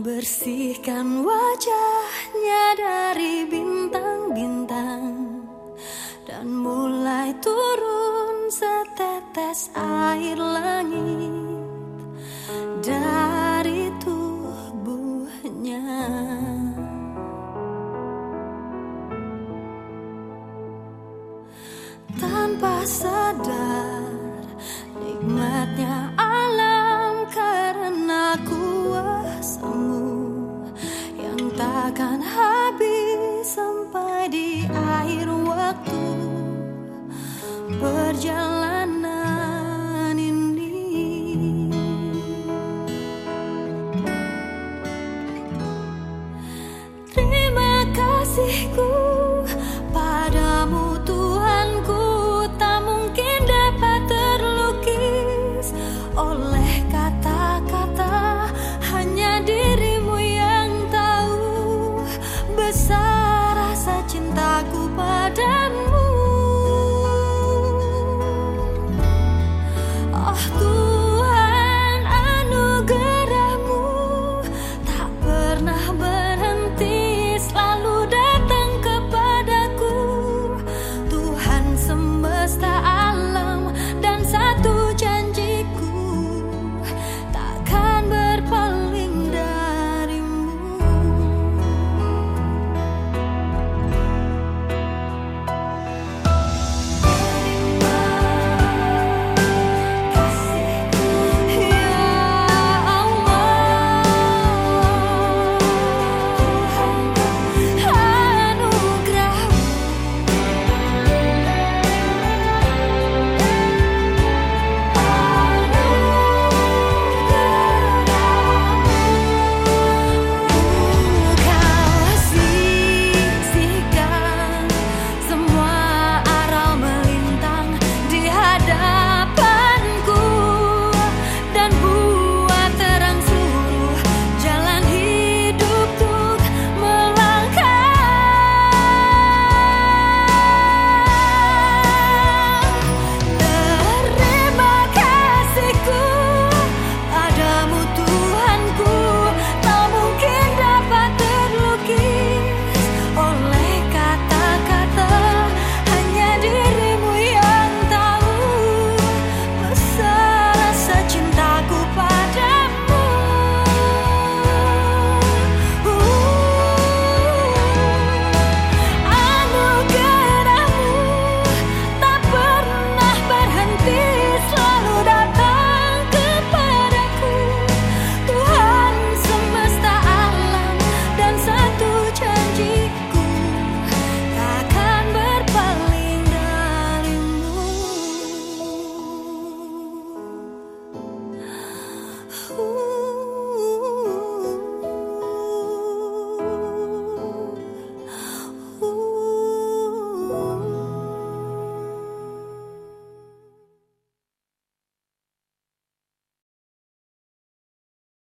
Bersihkan wajahnya dari bintang-bintang Dan mulai turun setetes air langit Dari tubuhnya. Tanpa sadar takkan habis sampai di akhir waktu. Perjalanan ini. Terima kasihku